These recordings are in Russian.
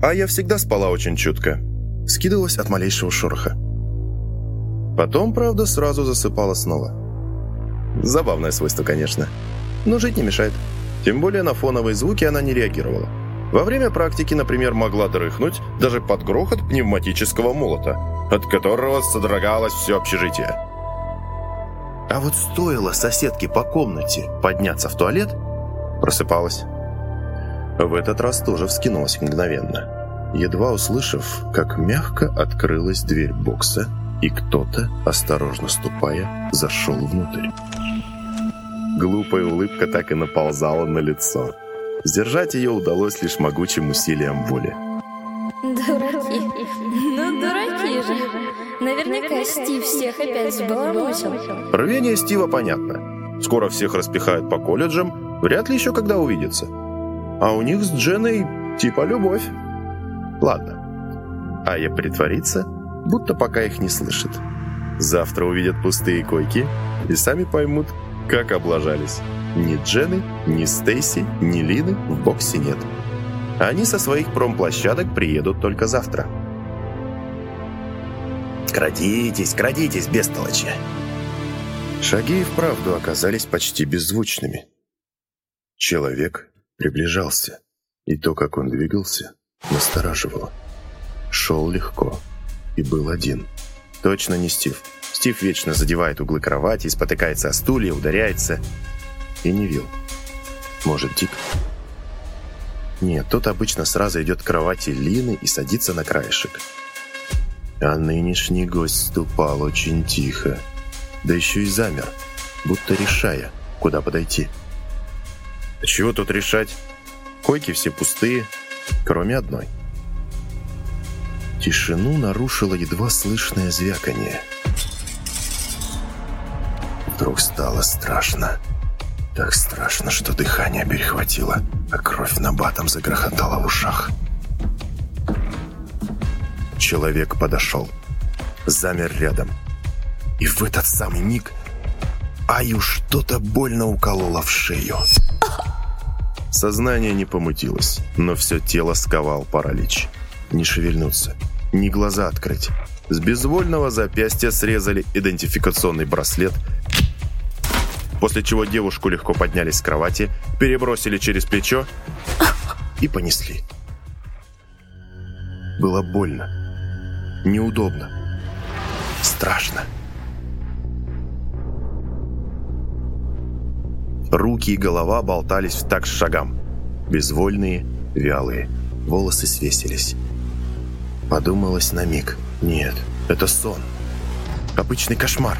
А я всегда спала очень чутко. Скидывалась от малейшего шороха. Потом, правда, сразу засыпала снова. Забавное свойство, конечно. Но жить не мешает. Тем более на фоновые звуки она не реагировала. Во время практики, например, могла дрыхнуть даже под грохот пневматического молота, от которого содрогалось все общежитие. А вот стоило соседке по комнате подняться в туалет, просыпалась. В этот раз тоже вскинулась мгновенно, едва услышав, как мягко открылась дверь бокса, и кто-то, осторожно ступая, зашел внутрь. Глупая улыбка так и наползала на лицо. Сдержать ее удалось лишь могучим усилием воли. Дураки. Ну, дураки же. Наверняка Стив всех опять сбаламутил. Рвение Стива понятно. Скоро всех распихают по колледжам, вряд ли еще когда увидятся. А у них с Дженой типа любовь. Ладно. А я притвориться, будто пока их не слышит. Завтра увидят пустые койки и сами поймут, как облажались. Ни Джены, ни Стейси, ни Лины в боксе нет. Они со своих промплощадок приедут только завтра. «Крадитесь, крадитесь, бестолочи!» Шаги и вправду оказались почти беззвучными. Человек приближался, и то, как он двигался, настораживало. Шел легко и был один. Точно не Стив. Стив вечно задевает углы кровати, спотыкается о стулья, ударяется. И не Вил. Может, Дик? Нет, тот обычно сразу идет к кровати Лины и садится на краешек. А нынешний гость ступал очень тихо. Да еще и замер, будто решая, куда подойти. А чего тут решать? Койки все пустые, кроме одной. Тишину нарушило едва слышное звяканье. Вдруг стало страшно. Так страшно, что дыхание перехватило, а кровь на батом загрохотала в ушах. Человек подошел. Замер рядом. И в этот самый миг Аю что-то больно укололо в шею. Сознание не помутилось, но все тело сковал паралич. Не шевельнуться, ни глаза открыть. С безвольного запястья срезали идентификационный браслет, после чего девушку легко подняли с кровати, перебросили через плечо и понесли. Было больно, неудобно, страшно. Руки и голова болтались в такт шагам. Безвольные, вялые. Волосы свесились. Подумалось на миг. Нет, это сон. Обычный кошмар.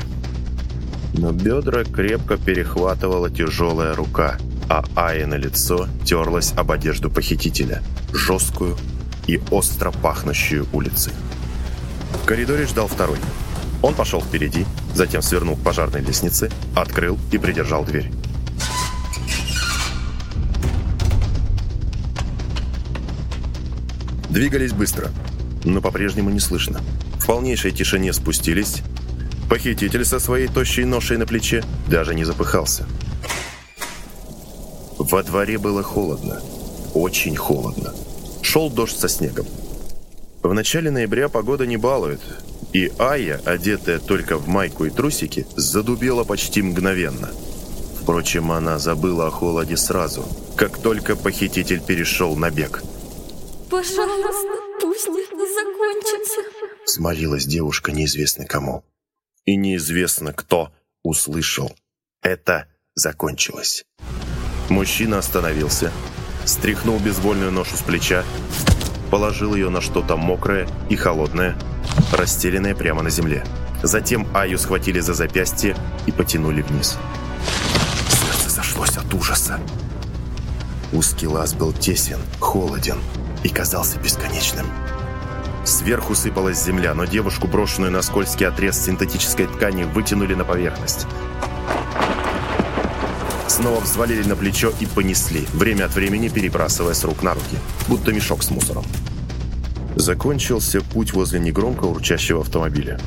Но бедра крепко перехватывала тяжелая рука, а Ая на лицо терлась об одежду похитителя, жесткую и остро пахнущую улицей. В коридоре ждал второй. Он пошел впереди, затем свернул к пожарной лестнице, открыл и придержал дверь. Двигались быстро, но по-прежнему не слышно. В полнейшей тишине спустились. Похититель со своей тощей ношей на плече даже не запыхался. Во дворе было холодно. Очень холодно. Шел дождь со снегом. В начале ноября погода не балует, и Ая, одетая только в майку и трусики, задубела почти мгновенно. Впрочем, она забыла о холоде сразу, как только похититель перешел на бег – Пожалуйста, пусть это закончится. Смолилась девушка неизвестно кому. И неизвестно кто услышал. Это закончилось. Мужчина остановился, стряхнул безвольную ношу с плеча, положил ее на что-то мокрое и холодное, расстеленное прямо на земле. Затем Аю схватили за запястье и потянули вниз. Сердце зашлось от ужаса. Узкий лаз был тесен, холоден, и казался бесконечным. Сверху сыпалась земля, но девушку, брошенную на скользкий отрез синтетической ткани, вытянули на поверхность. Снова взвалили на плечо и понесли, время от времени перебрасывая с рук на руки, будто мешок с мусором. Закончился путь возле негромко урчащего автомобиля.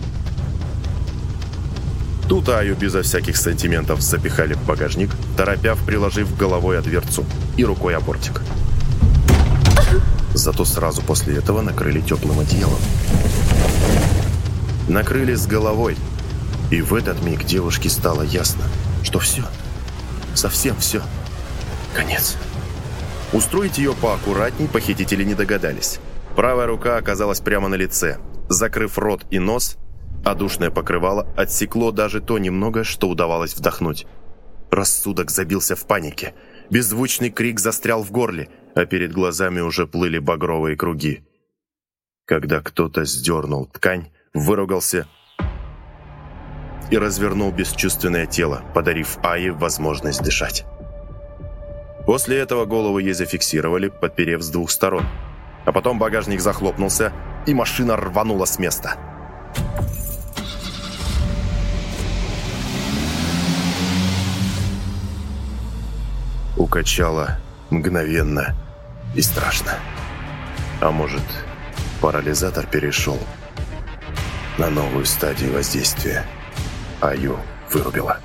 Тут Аю безо всяких сантиментов запихали в багажник, торопяв, приложив головой о дверцу и рукой о бортик. Зато сразу после этого накрыли теплым одеялом. Накрыли с головой. И в этот миг девушке стало ясно, что все, совсем все, конец. Устроить ее поаккуратней похитители не догадались. Правая рука оказалась прямо на лице. Закрыв рот и нос, а душное покрывало отсекло даже то немного, что удавалось вдохнуть. Рассудок забился в панике. Беззвучный крик застрял в горле, а перед глазами уже плыли багровые круги. Когда кто-то сдернул ткань, выругался и развернул бесчувственное тело, подарив Ае возможность дышать. После этого голову ей зафиксировали, подперев с двух сторон. А потом багажник захлопнулся, и машина рванула с места. Укачало мгновенно и страшно. А может, парализатор перешел на новую стадию воздействия. Аю вырубила.